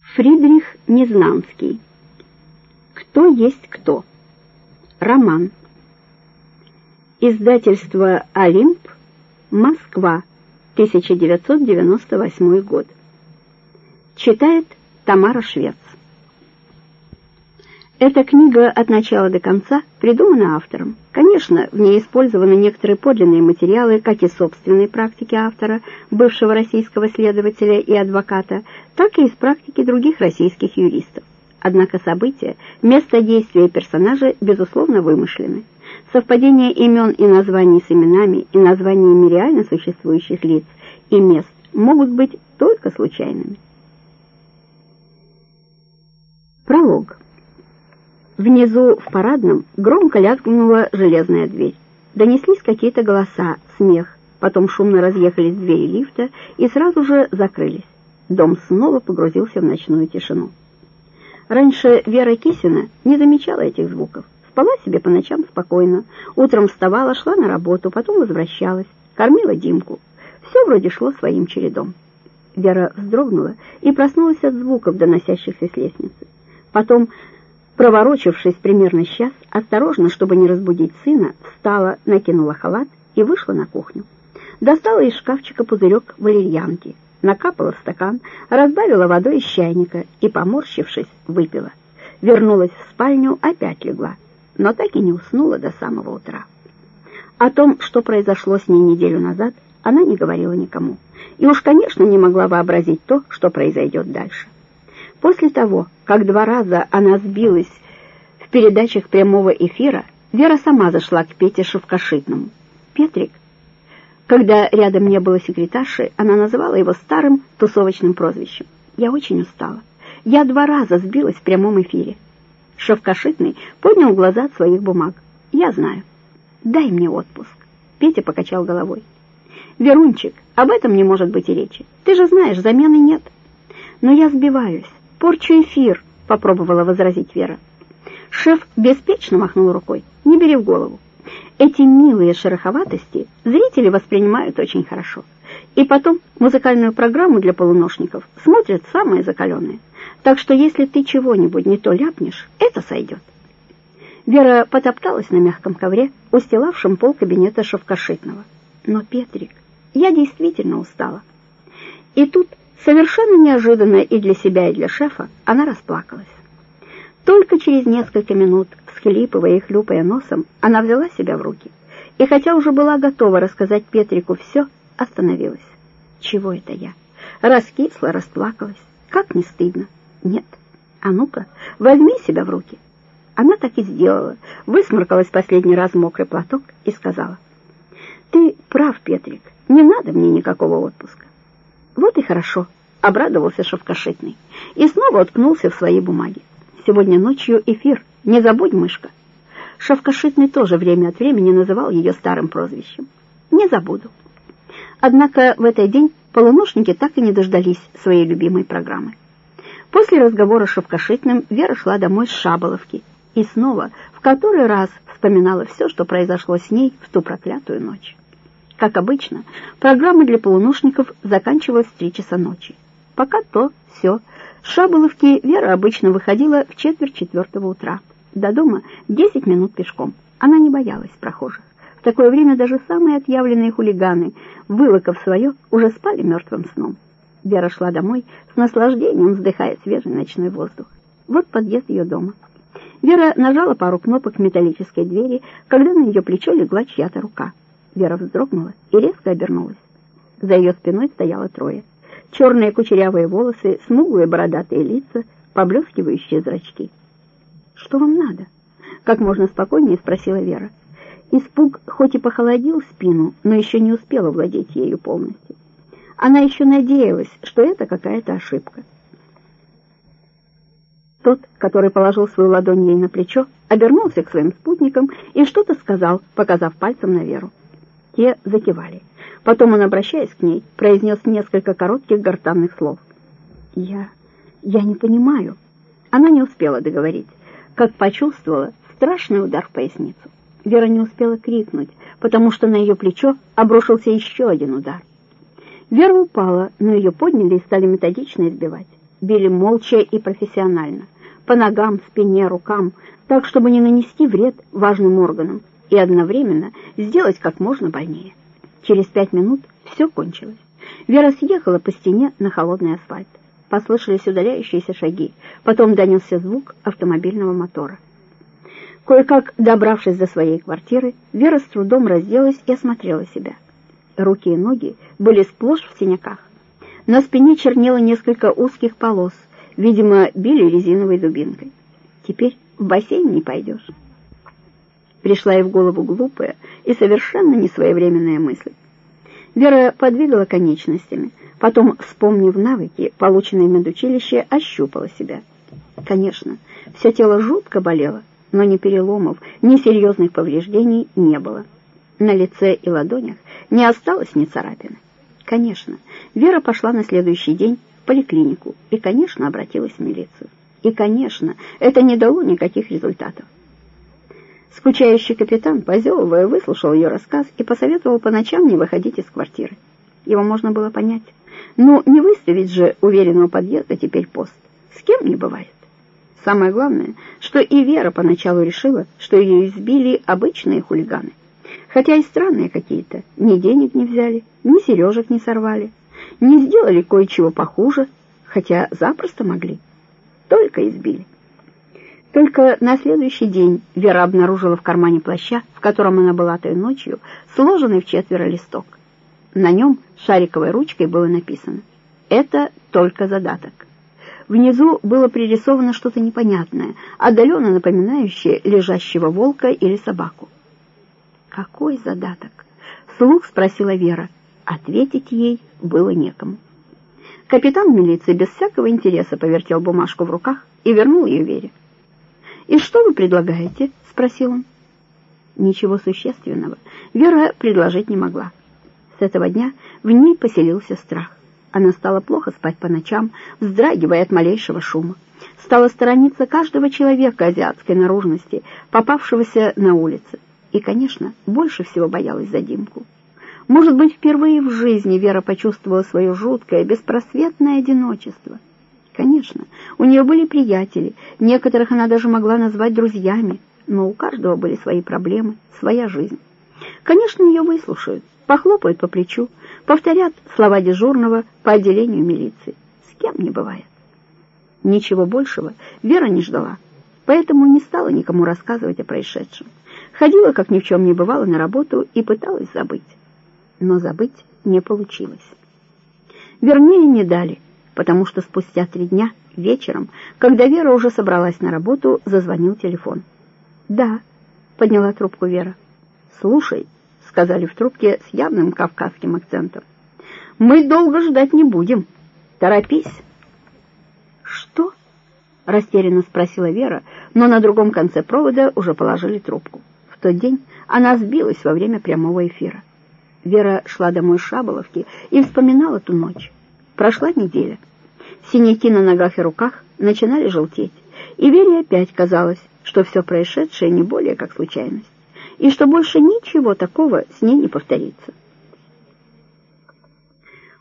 Фридрих Незнанский. Кто есть кто? Роман. Издательство «Олимп», Москва, 1998 год. Читает Тамара Швец. Эта книга от начала до конца придумана автором. Конечно, в ней использованы некоторые подлинные материалы, как из собственной практики автора, бывшего российского следователя и адвоката, так и из практики других российских юристов. Однако события, место действия и персонажи, безусловно, вымышлены. Совпадение имен и названий с именами и названиями реально существующих лиц и мест могут быть только случайными. Пролог. Внизу, в парадном, громко лязгнула железная дверь. Донеслись какие-то голоса, смех, потом шумно разъехались двери лифта и сразу же закрылись. Дом снова погрузился в ночную тишину. Раньше Вера Кисина не замечала этих звуков. Спала себе по ночам спокойно. Утром вставала, шла на работу, потом возвращалась, кормила Димку. Все вроде шло своим чередом. Вера вздрогнула и проснулась от звуков, доносящихся с лестницы. Потом Проворочившись примерно час, осторожно, чтобы не разбудить сына, встала, накинула халат и вышла на кухню. Достала из шкафчика пузырек валерьянки, накапала в стакан, разбавила водой из чайника и, поморщившись, выпила. Вернулась в спальню, опять легла, но так и не уснула до самого утра. О том, что произошло с ней неделю назад, она не говорила никому. И уж, конечно, не могла вообразить то, что произойдет дальше. После того, как два раза она сбилась в передачах прямого эфира, Вера сама зашла к Пете Шевкашитному. Петрик. Когда рядом не было секретарши, она называла его старым тусовочным прозвищем. Я очень устала. Я два раза сбилась в прямом эфире. Шевкашитный поднял глаза от своих бумаг. Я знаю. Дай мне отпуск. Петя покачал головой. Верунчик, об этом не может быть и речи. Ты же знаешь, замены нет. Но я сбиваюсь порчу эфир», — попробовала возразить Вера. Шеф беспечно махнул рукой. «Не бери в голову. Эти милые шероховатости зрители воспринимают очень хорошо. И потом музыкальную программу для полуношников смотрят самые закаленные. Так что если ты чего-нибудь не то ляпнешь, это сойдет». Вера потопталась на мягком ковре, устилавшем пол кабинета шовкошитного. «Но, Петрик, я действительно устала». И тут Совершенно неожиданно и для себя, и для шефа она расплакалась. Только через несколько минут, всхлипывая и хлюпая носом, она взяла себя в руки. И хотя уже была готова рассказать Петрику все, остановилась. Чего это я? Раскисла, расплакалась. Как не стыдно? Нет. А ну-ка, возьми себя в руки. Она так и сделала. Высморкалась последний раз мокрый платок и сказала. Ты прав, Петрик, не надо мне никакого отпуска. Вот и хорошо, обрадовался Шовкошитный и снова уткнулся в свои бумаги. Сегодня ночью эфир, не забудь, мышка. Шовкошитный тоже время от времени называл ее старым прозвищем. Не забуду. Однако в этот день полуношники так и не дождались своей любимой программы. После разговора с Шовкошитным Вера шла домой с Шаболовки и снова в который раз вспоминала все, что произошло с ней в ту проклятую ночь. Как обычно, программа для полуношников заканчивалась в три часа ночи. Пока то, все. С Шаболовки Вера обычно выходила в четверть четвертого утра. До дома десять минут пешком. Она не боялась прохожих. В такое время даже самые отъявленные хулиганы, вылокав свое, уже спали мертвым сном. Вера шла домой с наслаждением, вздыхая свежий ночной воздух. Вот подъезд ее дома. Вера нажала пару кнопок металлической двери, когда на ее плечо легла чья-то рука. Вера вздрогнула и резко обернулась. За ее спиной стояло трое. Черные кучерявые волосы, смуглые бородатые лица, поблескивающие зрачки. «Что вам надо?» — как можно спокойнее спросила Вера. Испуг хоть и похолодил спину, но еще не успела владеть ею полностью. Она еще надеялась, что это какая-то ошибка. Тот, который положил свою ладонь ей на плечо, обернулся к своим спутникам и что-то сказал, показав пальцем на Веру. Те закивали. Потом он, обращаясь к ней, произнес несколько коротких гортанных слов. «Я... я не понимаю». Она не успела договорить, как почувствовала страшный удар в поясницу. Вера не успела крикнуть, потому что на ее плечо обрушился еще один удар. Вера упала, но ее подняли и стали методично избивать. Били молча и профессионально, по ногам, спине, рукам, так, чтобы не нанести вред важным органам и одновременно сделать как можно больнее. Через пять минут все кончилось. Вера съехала по стене на холодный асфальт. Послышались удаляющиеся шаги, потом донесся звук автомобильного мотора. Кое-как добравшись до своей квартиры, Вера с трудом разделась и осмотрела себя. Руки и ноги были сплошь в синяках. На спине чернело несколько узких полос, видимо, били резиновой дубинкой. Теперь в бассейн не пойдешь. Пришла ей в голову глупая и совершенно несвоевременная мысль. Вера подвигала конечностями, потом, вспомнив навыки, полученные в медучилище, ощупала себя. Конечно, все тело жутко болело, но ни переломов, ни серьезных повреждений не было. На лице и ладонях не осталось ни царапины. Конечно, Вера пошла на следующий день в поликлинику и, конечно, обратилась в милицию. И, конечно, это не дало никаких результатов. Скучающий капитан, позевывая, выслушал ее рассказ и посоветовал по ночам не выходить из квартиры. Его можно было понять. Но не выставить же уверенного подъезда теперь пост. С кем не бывает. Самое главное, что и Вера поначалу решила, что ее избили обычные хулиганы. Хотя и странные какие-то. Ни денег не взяли, ни сережек не сорвали, не сделали кое-чего похуже, хотя запросто могли. Только избили. Только на следующий день Вера обнаружила в кармане плаща, в котором она была той ночью, сложенный в четверо листок. На нем шариковой ручкой было написано «Это только задаток». Внизу было пририсовано что-то непонятное, отдаленно напоминающее лежащего волка или собаку. «Какой задаток?» — слух спросила Вера. Ответить ей было некому. Капитан милиции без всякого интереса повертел бумажку в руках и вернул ее Вере. «И что вы предлагаете?» — спросил он. Ничего существенного Вера предложить не могла. С этого дня в ней поселился страх. Она стала плохо спать по ночам, вздрагивая от малейшего шума. Стала сторониться каждого человека азиатской наружности, попавшегося на улице. И, конечно, больше всего боялась за Димку. Может быть, впервые в жизни Вера почувствовала свое жуткое, беспросветное одиночество. Конечно, у нее были приятели, некоторых она даже могла назвать друзьями, но у каждого были свои проблемы, своя жизнь. Конечно, ее выслушают, похлопают по плечу, повторят слова дежурного по отделению милиции. С кем не бывает. Ничего большего Вера не ждала, поэтому не стала никому рассказывать о происшедшем. Ходила, как ни в чем не бывало, на работу и пыталась забыть. Но забыть не получилось. Вернее, не дали, потому что спустя три дня, вечером, когда Вера уже собралась на работу, зазвонил телефон. «Да», — подняла трубку Вера. «Слушай», сказали в трубке с явным кавказским акцентом. «Мы долго ждать не будем. Торопись!» «Что?» — растерянно спросила Вера, но на другом конце провода уже положили трубку. В тот день она сбилась во время прямого эфира. Вера шла домой с Шаболовки и вспоминала ту ночь. Прошла неделя. Синяки на ногах и руках начинали желтеть, и Вере опять казалось, что все происшедшее не более как случайность и что больше ничего такого с ней не повторится.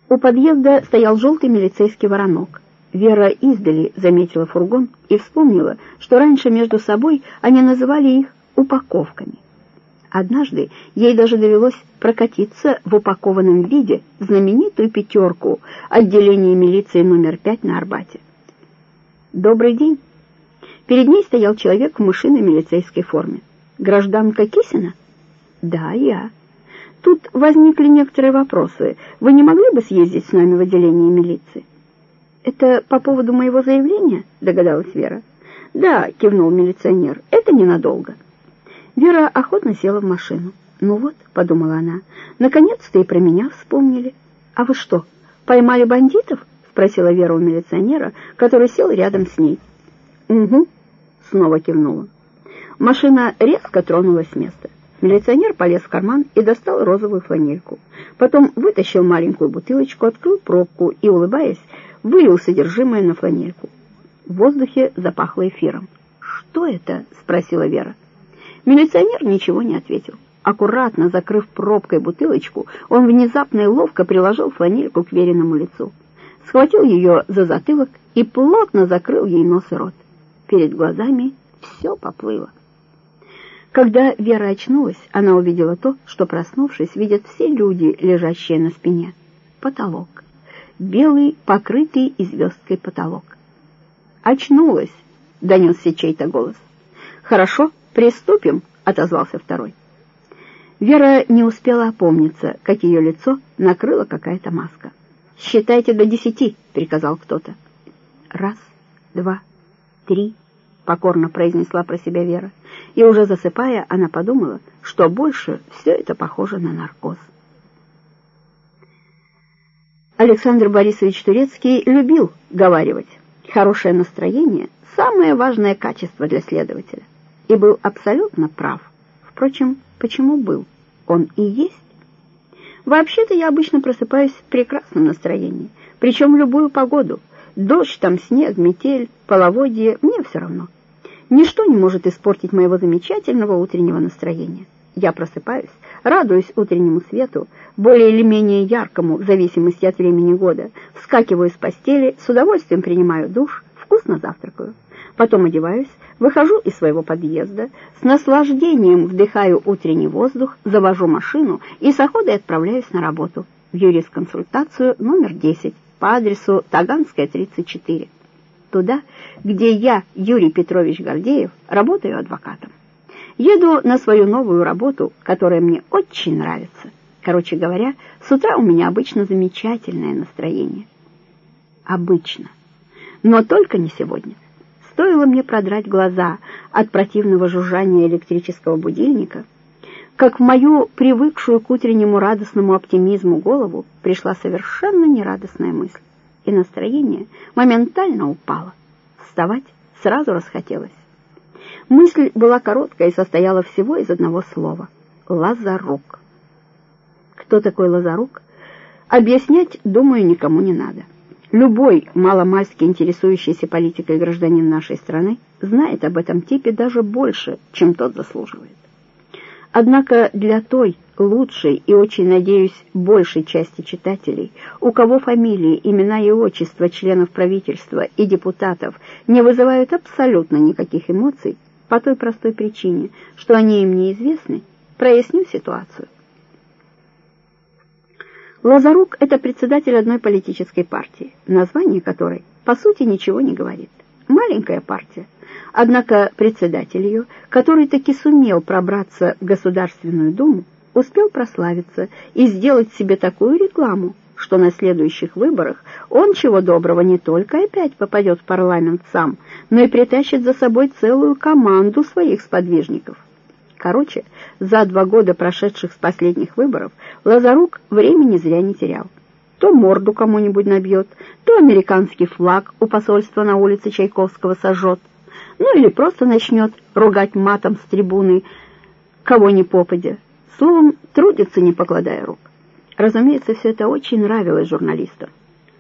У подъезда стоял желтый милицейский воронок. Вера издали заметила фургон и вспомнила, что раньше между собой они называли их упаковками. Однажды ей даже довелось прокатиться в упакованном виде знаменитую пятерку отделения милиции номер пять на Арбате. «Добрый день!» Перед ней стоял человек в мышиной милицейской форме. Гражданка Кисина? Да, я. Тут возникли некоторые вопросы. Вы не могли бы съездить с нами в отделение милиции? Это по поводу моего заявления? Догадалась Вера. Да, кивнул милиционер. Это ненадолго. Вера охотно села в машину. Ну вот, подумала она, наконец-то и про меня вспомнили. А вы что, поймали бандитов? Спросила Вера у милиционера, который сел рядом с ней. Угу, снова кивнула. Машина резко тронулась с места. Милиционер полез в карман и достал розовую фланельку. Потом вытащил маленькую бутылочку, открыл пробку и, улыбаясь, вылил содержимое на фланельку. В воздухе запахло эфиром. «Что это?» — спросила Вера. Милиционер ничего не ответил. Аккуратно закрыв пробкой бутылочку, он внезапно и ловко приложил фланельку к Вериному лицу. схватил ее за затылок и плотно закрыл ей нос и рот. Перед глазами все поплыло. Когда Вера очнулась, она увидела то, что, проснувшись, видят все люди, лежащие на спине. Потолок. Белый, покрытый звездкой потолок. «Очнулась!» — донесся чей-то голос. «Хорошо, приступим!» — отозвался второй. Вера не успела опомниться, как ее лицо накрыла какая-то маска. «Считайте до десяти», — приказал кто-то. «Раз, два, три», — покорно произнесла про себя Вера. И уже засыпая, она подумала, что больше все это похоже на наркоз. Александр Борисович Турецкий любил говаривать. Хорошее настроение — самое важное качество для следователя. И был абсолютно прав. Впрочем, почему был? Он и есть. Вообще-то я обычно просыпаюсь в прекрасном настроении, причем в любую погоду. Дождь, там снег, метель, половодье, мне все равно. Ничто не может испортить моего замечательного утреннего настроения. Я просыпаюсь, радуюсь утреннему свету, более или менее яркому, в зависимости от времени года, вскакиваю с постели, с удовольствием принимаю душ, вкусно завтракаю. Потом одеваюсь, выхожу из своего подъезда, с наслаждением вдыхаю утренний воздух, завожу машину и с охотой отправляюсь на работу в юрисконсультацию номер 10 по адресу Таганская, 34. Туда, где я, Юрий Петрович Гордеев, работаю адвокатом. Еду на свою новую работу, которая мне очень нравится. Короче говоря, с утра у меня обычно замечательное настроение. Обычно. Но только не сегодня. Стоило мне продрать глаза от противного жужжания электрического будильника, как в мою привыкшую к утреннему радостному оптимизму голову пришла совершенно нерадостная мысль, и настроение моментально упало. Вставать сразу расхотелось. Мысль была короткая и состояла всего из одного слова — «Лазарук». Кто такой Лазарук? Объяснять, думаю, никому не надо. Любой маломальски интересующийся политикой гражданин нашей страны знает об этом типе даже больше, чем тот заслуживает. Однако для той лучшей и очень, надеюсь, большей части читателей, у кого фамилии, имена и отчества членов правительства и депутатов не вызывают абсолютно никаких эмоций, по той простой причине, что они им неизвестны, проясню ситуацию. Лазарук — это председатель одной политической партии, название которой, по сути, ничего не говорит. Маленькая партия. Однако председатель ее, который таки сумел пробраться в Государственную Думу, успел прославиться и сделать себе такую рекламу, что на следующих выборах он, чего доброго, не только опять попадет в парламент сам, но и притащит за собой целую команду своих сподвижников. Короче, за два года, прошедших с последних выборов, Лазарук времени зря не терял. То морду кому-нибудь набьет, то американский флаг у посольства на улице Чайковского сожжет, ну или просто начнет ругать матом с трибуны кого ни попадя. Словом, трудится, не покладая рук. Разумеется, все это очень нравилось журналистам.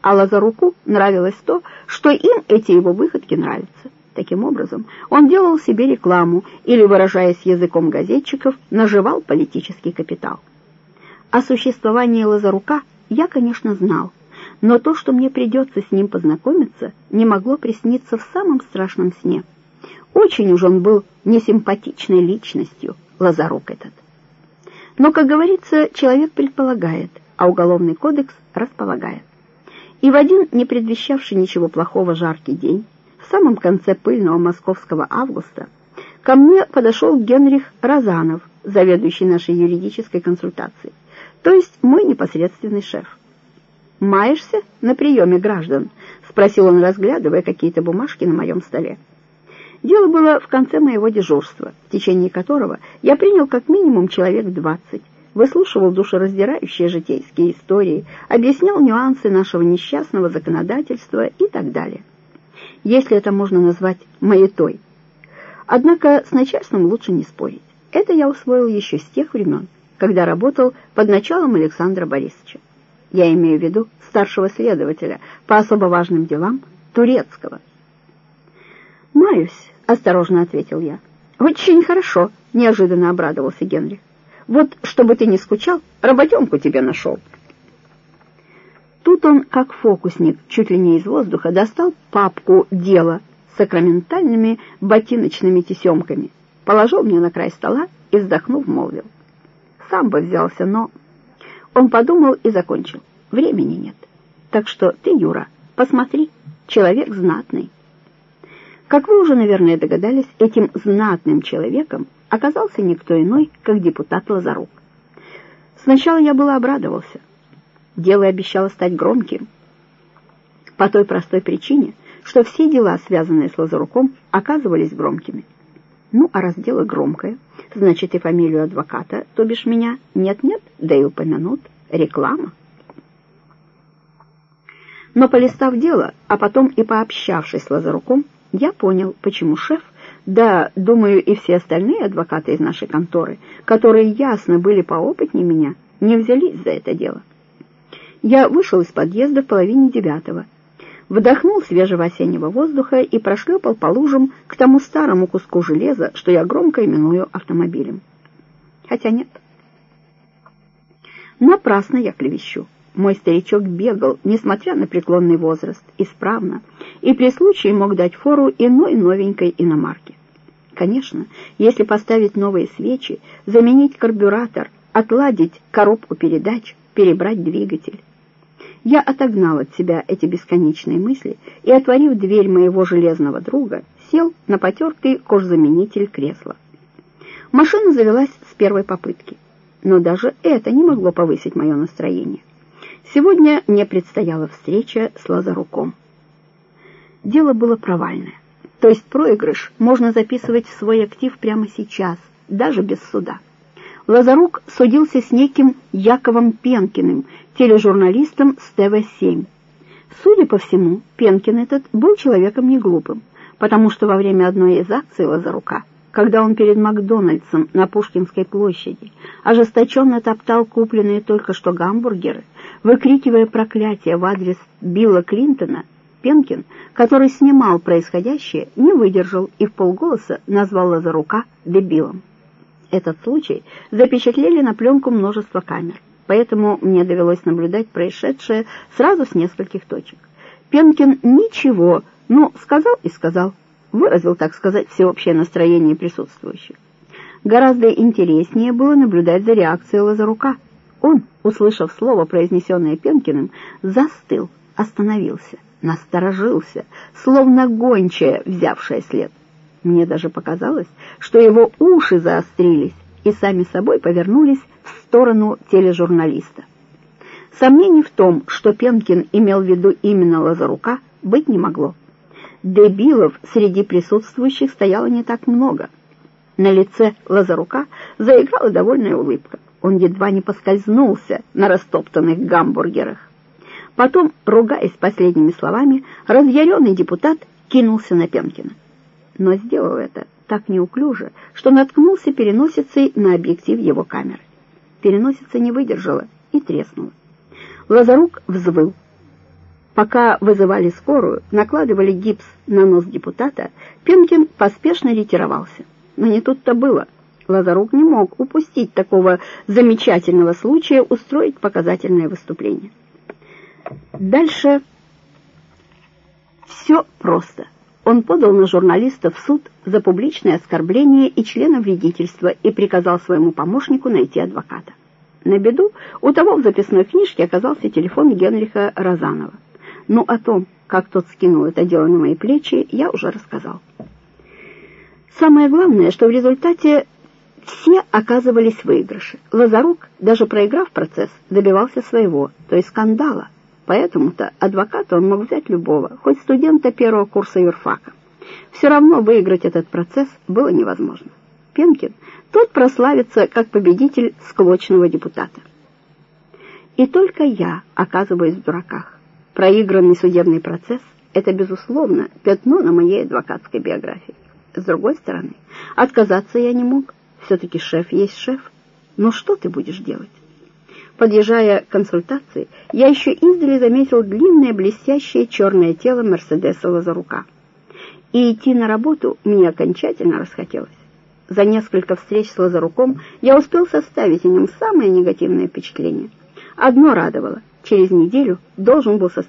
А Лазаруку нравилось то, что им эти его выходки нравятся. Таким образом, он делал себе рекламу или, выражаясь языком газетчиков, наживал политический капитал. О существовании Лазарука я, конечно, знал, но то, что мне придется с ним познакомиться, не могло присниться в самом страшном сне. Очень уж он был несимпатичной личностью, Лазарук этот. Но, как говорится, человек предполагает, а Уголовный кодекс располагает. И в один не предвещавший ничего плохого жаркий день в самом конце пыльного московского августа ко мне подошел Генрих Розанов, заведующий нашей юридической консультацией, то есть мой непосредственный шеф. «Маешься на приеме граждан?» — спросил он, разглядывая какие-то бумажки на моем столе. Дело было в конце моего дежурства, в течение которого я принял как минимум человек двадцать, выслушивал душераздирающие житейские истории, объяснял нюансы нашего несчастного законодательства и так далее если это можно назвать маятой. Однако с начальством лучше не спорить. Это я усвоил еще с тех времен, когда работал под началом Александра Борисовича. Я имею в виду старшего следователя по особо важным делам Турецкого. «Маюсь», — осторожно ответил я. «Очень хорошо», — неожиданно обрадовался Генрих. «Вот, чтобы ты не скучал, работенку тебе нашел». Тут он, как фокусник, чуть ли не из воздуха, достал папку «Дело» с сакраментальными ботиночными тесемками, положил мне на край стола и, вздохнув, молвил. Сам бы взялся, но... Он подумал и закончил. Времени нет. Так что ты, Юра, посмотри, человек знатный. Как вы уже, наверное, догадались, этим знатным человеком оказался никто иной, как депутат Лазарук. Сначала я было обрадовался. Дело обещало стать громким. По той простой причине, что все дела, связанные с Лазаруком, оказывались громкими. Ну, а раз дело громкое, значит и фамилию адвоката, то бишь меня, нет-нет, да и упомянут. Реклама. Но полистав дело, а потом и пообщавшись с Лазаруком, я понял, почему шеф, да, думаю, и все остальные адвокаты из нашей конторы, которые ясно были поопытнее меня, не взялись за это дело. Я вышел из подъезда в половине девятого, вдохнул свежего осеннего воздуха и прошлепал по лужам к тому старому куску железа, что я громко именую автомобилем. Хотя нет. Напрасно я клевещу. Мой старичок бегал, несмотря на преклонный возраст, исправно, и при случае мог дать фору иной новенькой иномарке. Конечно, если поставить новые свечи, заменить карбюратор, отладить коробку передач, перебрать двигатель. Я отогнал от себя эти бесконечные мысли и, отворив дверь моего железного друга, сел на потертый кожзаменитель кресла. Машина завелась с первой попытки, но даже это не могло повысить мое настроение. Сегодня мне предстояла встреча с Лазаруком. Дело было провальное. То есть проигрыш можно записывать в свой актив прямо сейчас, даже без суда. Лазарук судился с неким Яковом Пенкиным, тележурналистом с ТВ-7. Судя по всему, Пенкин этот был человеком неглупым, потому что во время одной из акций Лазарука, когда он перед Макдональдсом на Пушкинской площади ожесточенно топтал купленные только что гамбургеры, Выкрикивая проклятие в адрес Билла Клинтона, Пенкин, который снимал происходящее, не выдержал и в полголоса назвал Лазарука дебилом. Этот случай запечатлели на пленку множество камер, поэтому мне довелось наблюдать происшедшее сразу с нескольких точек. Пенкин ничего, ну, сказал и сказал, выразил, так сказать, всеобщее настроение присутствующих. Гораздо интереснее было наблюдать за реакцией Лазарука – он, услышав слово, произнесенное Пенкиным, застыл, остановился, насторожился, словно гончая, взявшая след. Мне даже показалось, что его уши заострились и сами собой повернулись в сторону тележурналиста. Сомнений в том, что Пенкин имел в виду именно Лазарука, быть не могло. Дебилов среди присутствующих стояло не так много. На лице Лазарука заиграла довольная улыбка. Он едва не поскользнулся на растоптанных гамбургерах. Потом, ругаясь последними словами, разъяренный депутат кинулся на Пенкина. Но сделал это так неуклюже, что наткнулся переносицей на объектив его камеры. Переносица не выдержала и треснула. Лазарук взвыл. Пока вызывали скорую, накладывали гипс на нос депутата, Пенкин поспешно ретировался. Но не тут-то было — Лазарук не мог упустить такого замечательного случая устроить показательное выступление. Дальше все просто. Он подал на журналиста в суд за публичное оскорбление и членовредительство и приказал своему помощнику найти адвоката. На беду у того в записной книжке оказался телефон Генриха Розанова. Ну, о том, как тот скинул это дело на мои плечи, я уже рассказал. Самое главное, что в результате все оказывались в. Лазарук, даже проиграв процесс, добивался своего, то есть скандала. Поэтому-то адвоката он мог взять любого, хоть студента первого курса юрфака. Все равно выиграть этот процесс было невозможно. Пенкин, тот прославится как победитель склочного депутата. И только я оказываюсь в дураках. Проигранный судебный процесс — это, безусловно, пятно на моей адвокатской биографии. С другой стороны, отказаться я не мог. Все-таки шеф есть шеф. Но что ты будешь делать? Подъезжая к консультации, я еще издали заметил длинное блестящее черное тело Мерседеса Лазарука. И идти на работу мне окончательно расхотелось. За несколько встреч с Лазаруком я успел составить о нем самое негативное впечатление. Одно радовало — через неделю должен был состояться